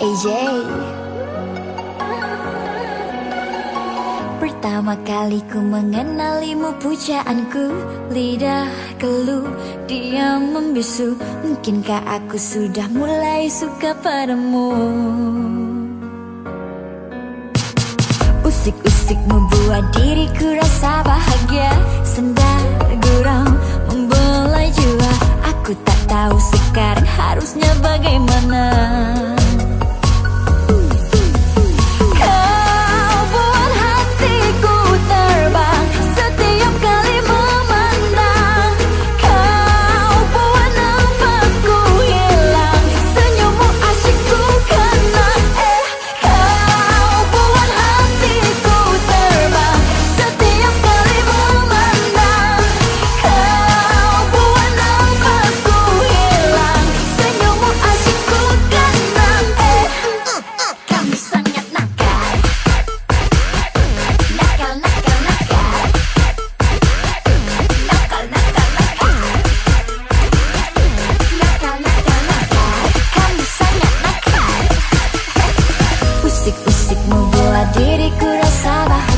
AJ Pertama kali ku mengenalimu pujaanku Lidah keluh, diam membisu. Mungkinkah aku sudah mulai suka padamu? Usik-usik membuat diriku rasa bahagia. Sendal gurau membelai jiwa. Aku tak tahu sekarang harusnya bagaimana cinta Mungkin hanya berdiam saja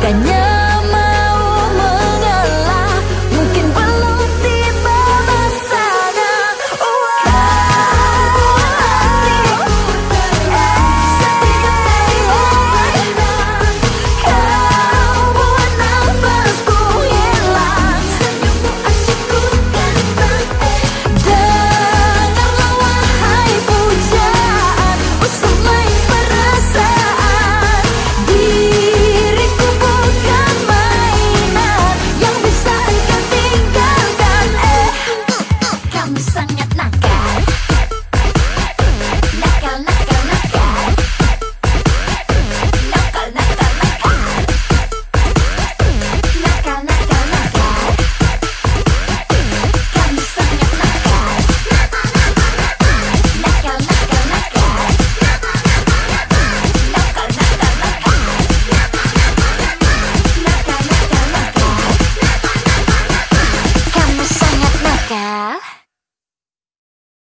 cañón.